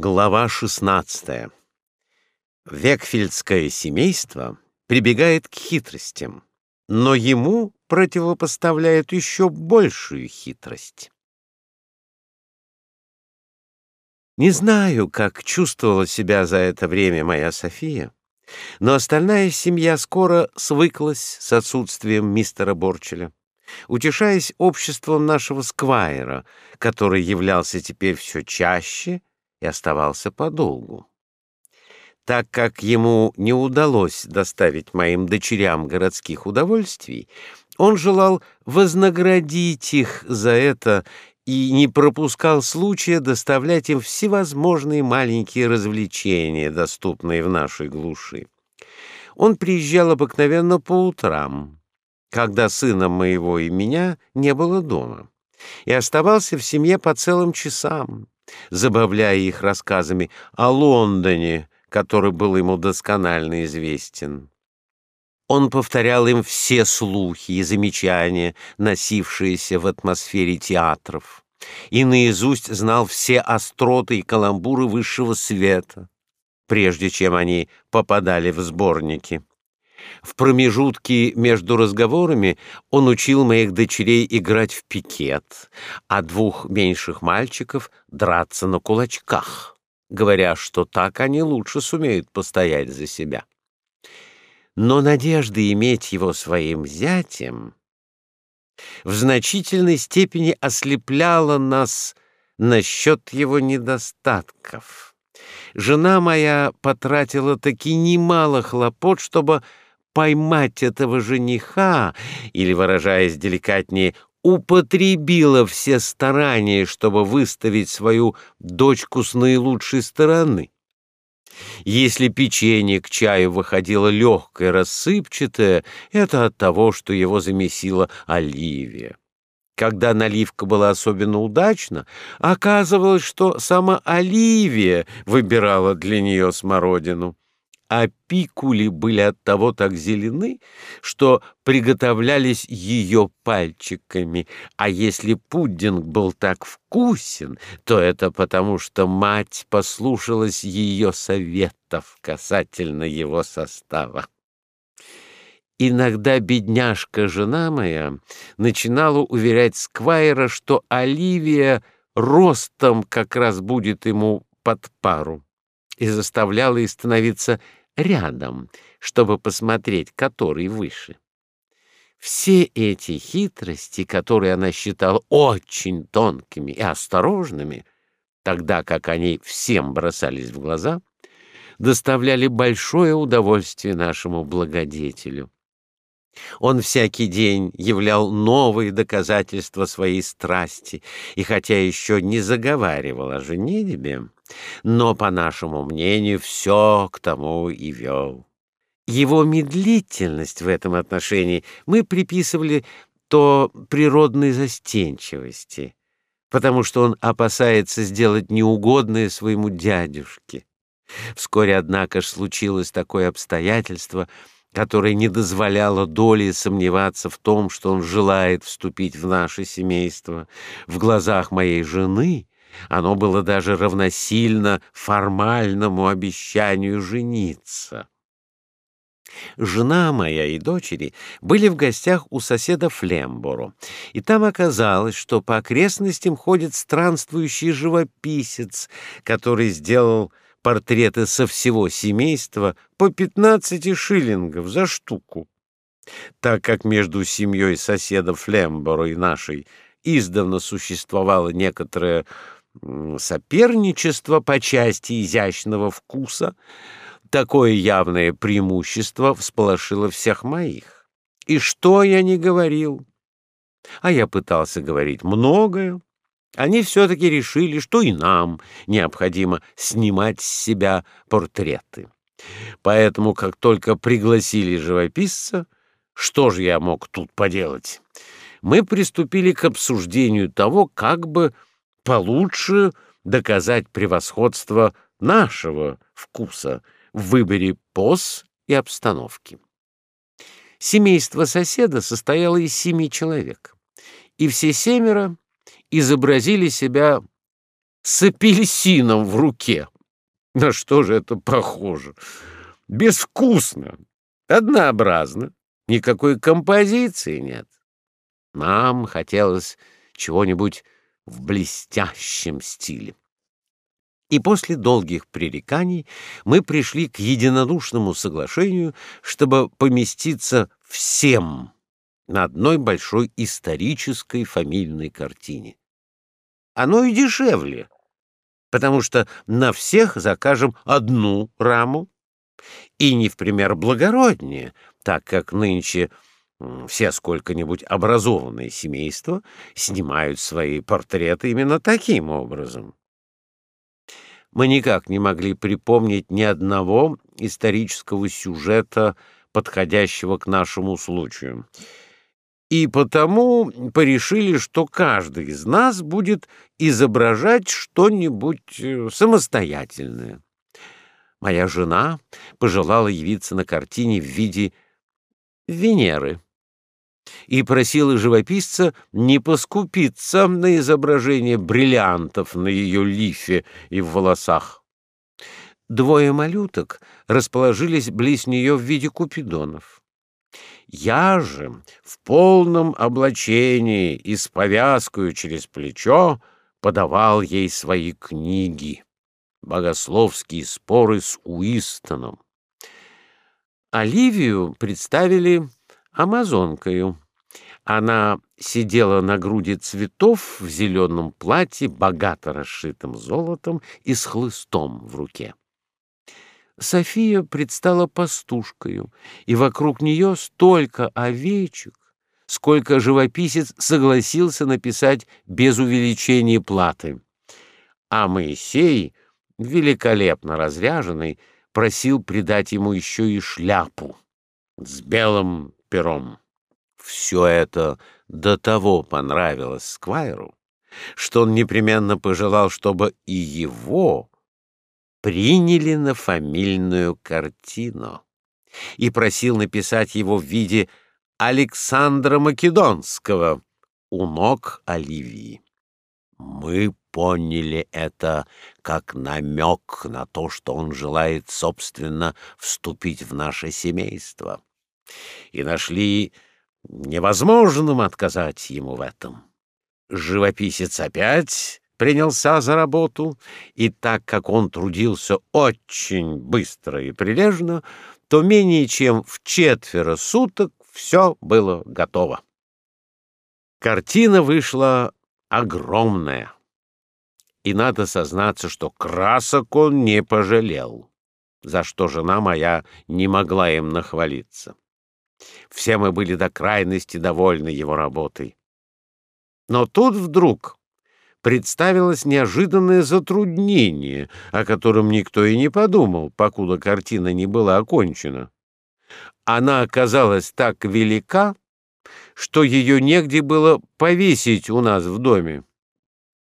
Глава 16. Векфельдское семейство прибегает к хитростям, но ему противопоставляют еще большую хитрость. Не знаю, как чувствовала себя за это время моя София, но остальная семья скоро свыклась с отсутствием мистера Борчеля, утешаясь обществом нашего сквайра, который являлся теперь все чаще и оставался подолгу. Так как ему не удалось доставить моим дочерям городских удовольствий, он желал вознаградить их за это и не пропускал случая доставлять им всевозможные маленькие развлечения, доступные в нашей глуши. Он приезжал обыкновенно по утрам, когда сына моего и меня не было дома, и оставался в семье по целым часам, забавляя их рассказами о Лондоне, который был ему досконально известен. Он повторял им все слухи и замечания, носившиеся в атмосфере театров, и наизусть знал все остроты и каламбуры высшего света, прежде чем они попадали в сборники. В промежутке между разговорами он учил моих дочерей играть в пикет, а двух меньших мальчиков драться на кулачках, говоря, что так они лучше сумеют постоять за себя. Но надежда иметь его своим зятем в значительной степени ослепляла нас насчет его недостатков. Жена моя потратила таки немало хлопот, чтобы поймать этого жениха, или, выражаясь деликатнее, употребила все старания, чтобы выставить свою дочку с наилучшей стороны. Если печенье к чаю выходило легкое, рассыпчатое, это от того, что его замесила Оливия. Когда наливка была особенно удачна, оказывалось, что сама Оливия выбирала для нее смородину а пикули были от того так зелены, что приготовлялись ее пальчиками, а если пудинг был так вкусен, то это потому, что мать послушалась ее советов касательно его состава. Иногда бедняжка-жена моя начинала уверять Сквайра, что Оливия ростом как раз будет ему под пару, и заставляла их становиться рядом, чтобы посмотреть, который выше. Все эти хитрости, которые она считала очень тонкими и осторожными, тогда как они всем бросались в глаза, доставляли большое удовольствие нашему благодетелю. Он всякий день являл новые доказательства своей страсти, и хотя еще не заговаривал о женитьбе, но, по нашему мнению, все к тому и вел. Его медлительность в этом отношении мы приписывали то природной застенчивости, потому что он опасается сделать неугодное своему дядюшке. Вскоре, однако, случилось такое обстоятельство — которое не дозволяло Доле сомневаться в том, что он желает вступить в наше семейство. В глазах моей жены оно было даже равносильно формальному обещанию жениться. Жена моя и дочери были в гостях у соседа Флемборо, и там оказалось, что по окрестностям ходит странствующий живописец, который сделал портреты со всего семейства по 15 шиллингов за штуку. Так как между семьей соседов Флемборо и нашей издавна существовало некоторое соперничество по части изящного вкуса, такое явное преимущество всполошило всех моих. И что я не говорил? А я пытался говорить многое, они все-таки решили, что и нам необходимо снимать с себя портреты. Поэтому, как только пригласили живописца, что же я мог тут поделать? Мы приступили к обсуждению того, как бы получше доказать превосходство нашего вкуса в выборе поз и обстановки. Семейство соседа состояло из семи человек, и все семеро изобразили себя с апельсином в руке. На что же это похоже? Безвкусно, однообразно, никакой композиции нет. Нам хотелось чего-нибудь в блестящем стиле. И после долгих пререканий мы пришли к единодушному соглашению, чтобы поместиться всем на одной большой исторической фамильной картине. Оно и дешевле, потому что на всех закажем одну раму, и не в пример благороднее, так как нынче все сколько-нибудь образованные семейства снимают свои портреты именно таким образом. Мы никак не могли припомнить ни одного исторического сюжета, подходящего к нашему случаю. И потому порешили, что каждый из нас будет изображать что-нибудь э, самостоятельное. Моя жена пожелала явиться на картине в виде Венеры и просила живописца не поскупиться на изображение бриллиантов на ее лифе и в волосах. Двое малюток расположились близ нее в виде купидонов. Я же в полном облачении и с повязкою через плечо подавал ей свои книги, богословские споры с Уистоном. Оливию представили амазонкою. Она сидела на груди цветов в зеленом платье, богато расшитым золотом и с хлыстом в руке. София предстала пастушкою, и вокруг нее столько овечек, сколько живописец согласился написать без увеличения платы. А Моисей, великолепно разряженный, просил придать ему еще и шляпу с белым пером. Все это до того понравилось Сквайру, что он непременно пожелал, чтобы и его приняли на фамильную картину и просил написать его в виде Александра Македонского у ног Оливии. Мы поняли это как намек на то, что он желает, собственно, вступить в наше семейство, и нашли невозможным отказать ему в этом. Живописец опять принялся за работу, и так как он трудился очень быстро и прилежно, то менее чем в четверо суток все было готово. Картина вышла огромная, и надо сознаться, что красок он не пожалел, за что жена моя не могла им нахвалиться. Все мы были до крайности довольны его работой. Но тут вдруг представилось неожиданное затруднение, о котором никто и не подумал, покуда картина не была окончена. Она оказалась так велика, что ее негде было повесить у нас в доме.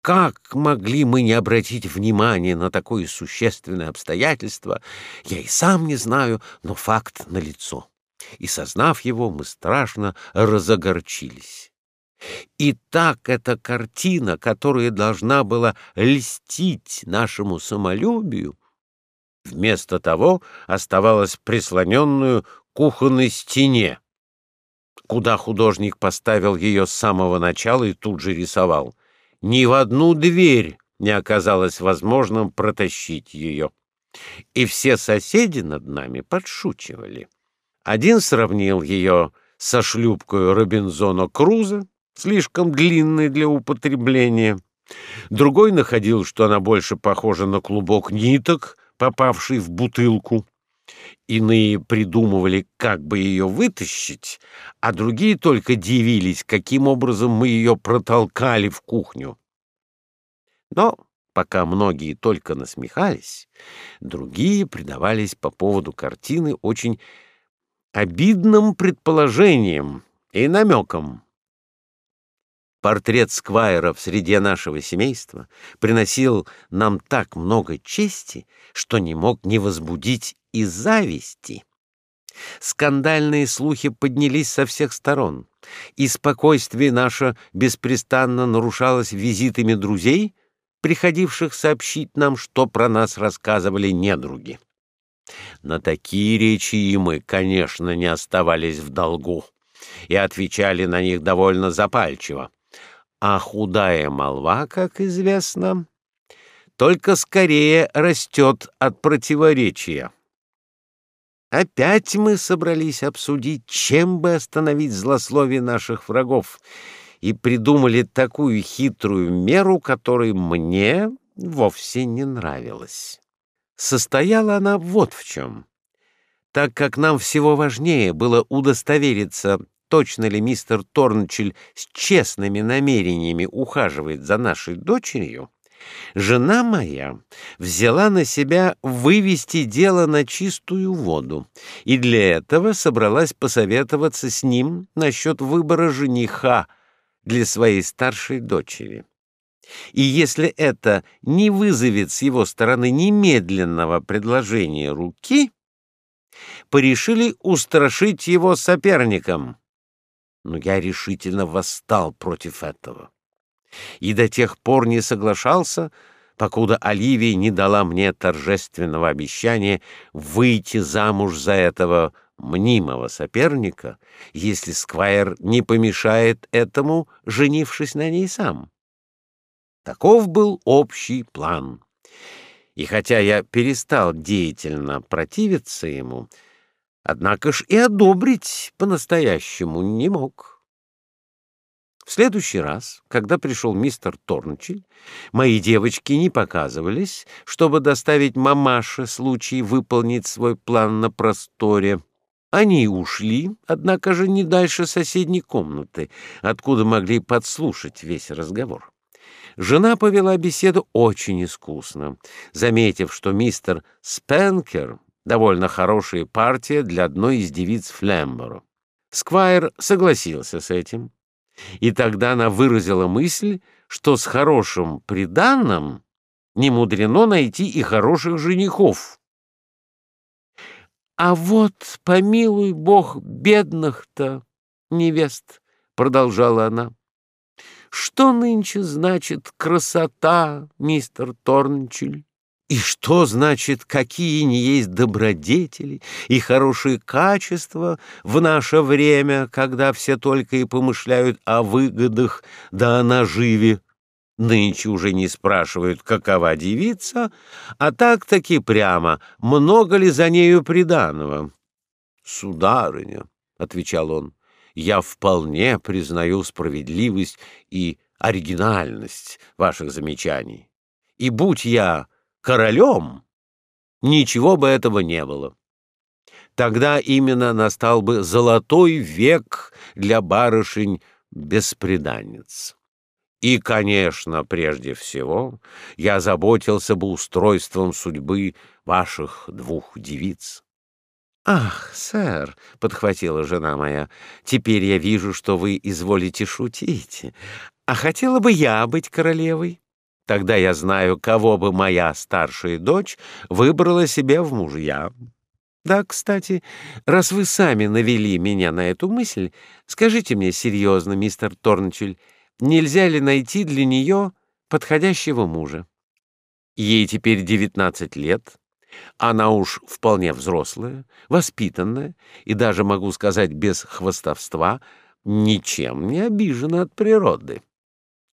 Как могли мы не обратить внимания на такое существенное обстоятельство, я и сам не знаю, но факт налицо. И, сознав его, мы страшно разогорчились. И так эта картина, которая должна была льстить нашему самолюбию, вместо того оставалась прислоненную кухонной стене, куда художник поставил ее с самого начала и тут же рисовал. Ни в одну дверь не оказалось возможным протащить ее. И все соседи над нами подшучивали. Один сравнил ее со шлюпкой Робинзона Круза, слишком длинной для употребления. Другой находил, что она больше похожа на клубок ниток, попавший в бутылку. Иные придумывали, как бы ее вытащить, а другие только дивились, каким образом мы ее протолкали в кухню. Но пока многие только насмехались, другие предавались по поводу картины очень обидным предположениям и намекам. Портрет Сквайра в среде нашего семейства приносил нам так много чести, что не мог не возбудить и зависти. Скандальные слухи поднялись со всех сторон, и спокойствие наше беспрестанно нарушалось визитами друзей, приходивших сообщить нам, что про нас рассказывали недруги. На такие речи и мы, конечно, не оставались в долгу и отвечали на них довольно запальчиво. А худая молва, как известно, только скорее растет от противоречия. Опять мы собрались обсудить, чем бы остановить злословие наших врагов, и придумали такую хитрую меру, которая мне вовсе не нравилась. Состояла она вот в чем. Так как нам всего важнее было удостовериться, точно ли мистер Торнчель с честными намерениями ухаживает за нашей дочерью, жена моя взяла на себя вывести дело на чистую воду, и для этого собралась посоветоваться с ним насчет выбора жениха для своей старшей дочери. И если это не вызовет с его стороны немедленного предложения руки, порешили устрашить его соперником. Но я решительно восстал против этого. И до тех пор не соглашался, покуда Оливия не дала мне торжественного обещания выйти замуж за этого мнимого соперника, если Сквайр не помешает этому, женившись на ней сам. Таков был общий план. И хотя я перестал деятельно противиться ему, однако ж и одобрить по-настоящему не мог. В следующий раз, когда пришел мистер Торнчель, мои девочки не показывались, чтобы доставить мамаше случай выполнить свой план на просторе. Они ушли, однако же не дальше соседней комнаты, откуда могли подслушать весь разговор. Жена повела беседу очень искусно, заметив, что мистер Спенкер — довольно хорошая партия для одной из девиц Флемборо. Сквайр согласился с этим, и тогда она выразила мысль, что с хорошим приданным не мудрено найти и хороших женихов. А вот, помилуй бог, бедных-то невест, продолжала она. Что нынче значит красота, мистер Торнчель? И что значит, какие не есть добродетели и хорошие качества в наше время, когда все только и помышляют о выгодах да о наживе? Нынче уже не спрашивают, какова девица, а так-таки прямо, много ли за нею приданого. «Сударыня», — отвечал он, — «я вполне признаю справедливость и оригинальность ваших замечаний. И будь я королем, ничего бы этого не было. Тогда именно настал бы золотой век для барышень-беспреданниц». И, конечно, прежде всего, я заботился бы устройством судьбы ваших двух девиц. Ах, сэр, подхватила жена моя. Теперь я вижу, что вы изволите шутить. А хотела бы я быть королевой. Тогда я знаю, кого бы моя старшая дочь выбрала себе в мужья. Да, кстати, раз вы сами навели меня на эту мысль, скажите мне серьезно, мистер Торнчель, нельзя ли найти для нее подходящего мужа. Ей теперь девятнадцать лет, она уж вполне взрослая, воспитанная и даже, могу сказать, без хвастовства, ничем не обижена от природы.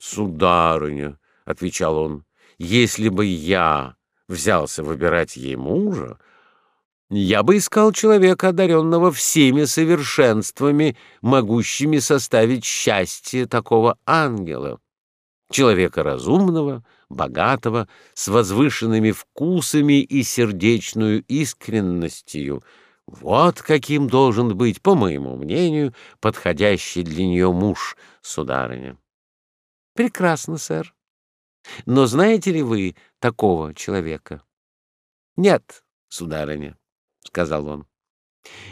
«Сударыня», — отвечал он, — «если бы я взялся выбирать ей мужа, я бы искал человека, одаренного всеми совершенствами, могущими составить счастье такого ангела, человека разумного, богатого, с возвышенными вкусами и сердечную искренностью. Вот каким должен быть, по моему мнению, подходящий для нее муж, сударыня. Прекрасно, сэр. Но знаете ли вы такого человека? Нет, сударыня. — сказал он.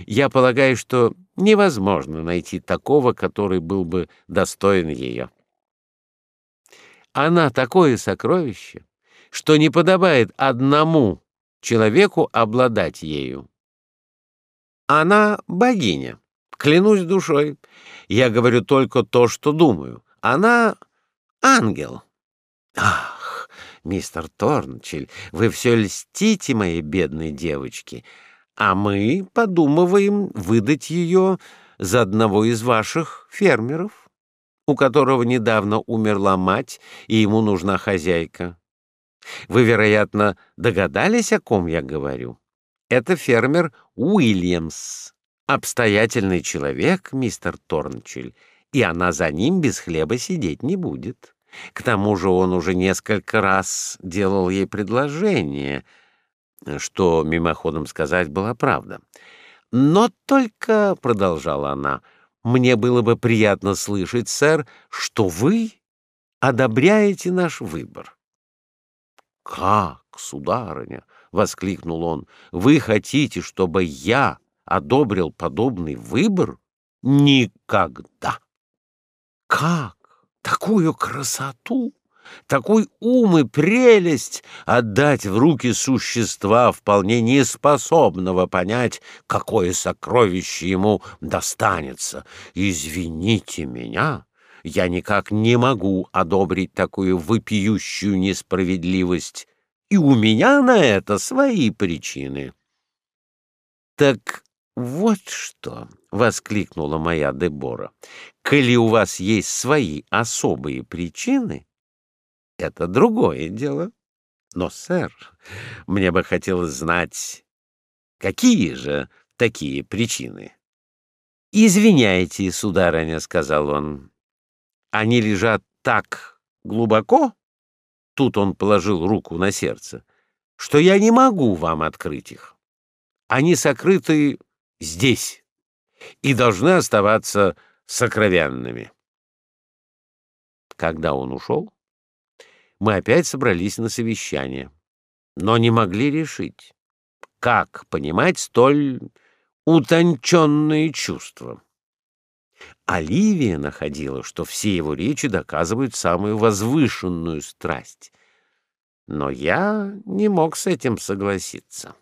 «Я полагаю, что невозможно найти такого, который был бы достоин ее. Она такое сокровище, что не подобает одному человеку обладать ею. Она богиня, клянусь душой. Я говорю только то, что думаю. Она ангел. Ах, мистер Торнчель, вы все льстите моей бедной девочке, а мы подумываем выдать ее за одного из ваших фермеров, у которого недавно умерла мать, и ему нужна хозяйка. Вы, вероятно, догадались, о ком я говорю? Это фермер Уильямс, обстоятельный человек, мистер Торнчель, и она за ним без хлеба сидеть не будет. К тому же он уже несколько раз делал ей предложение, что, мимоходом сказать, была правда. Но только, — продолжала она, — мне было бы приятно слышать, сэр, что вы одобряете наш выбор. — Как, сударыня? — воскликнул он. — Вы хотите, чтобы я одобрил подобный выбор? Никогда! Как? Такую красоту, такой ум и прелесть отдать в руки существа, вполне неспособного понять, какое сокровище ему достанется. Извините меня, я никак не могу одобрить такую вопиющую несправедливость, и у меня на это свои причины. Так вот что, воскликнула моя Дебора. Коли у вас есть свои особые причины, это другое дело. Но, сэр, мне бы хотелось знать, какие же такие причины. Извиняйте, сударыня, сказал он. Они лежат так глубоко, тут он положил руку на сердце, что я не могу вам открыть их. Они сокрыты здесь и должны оставаться сокровенными. Когда он ушел, мы опять собрались на совещание, но не могли решить, как понимать столь утонченные чувства. Оливия находила, что все его речи доказывают самую возвышенную страсть. Но я не мог с этим согласиться.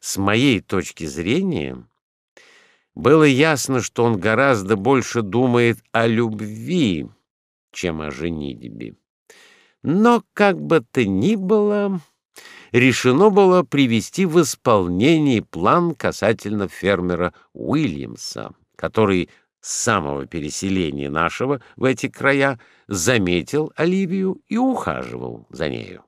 С моей точки зрения, было ясно, что он гораздо больше думает о любви, чем о женитьбе. Но, как бы то ни было, решено было привести в исполнение план касательно фермера Уильямса, который с самого переселения нашего в эти края заметил Оливию и ухаживал за нею.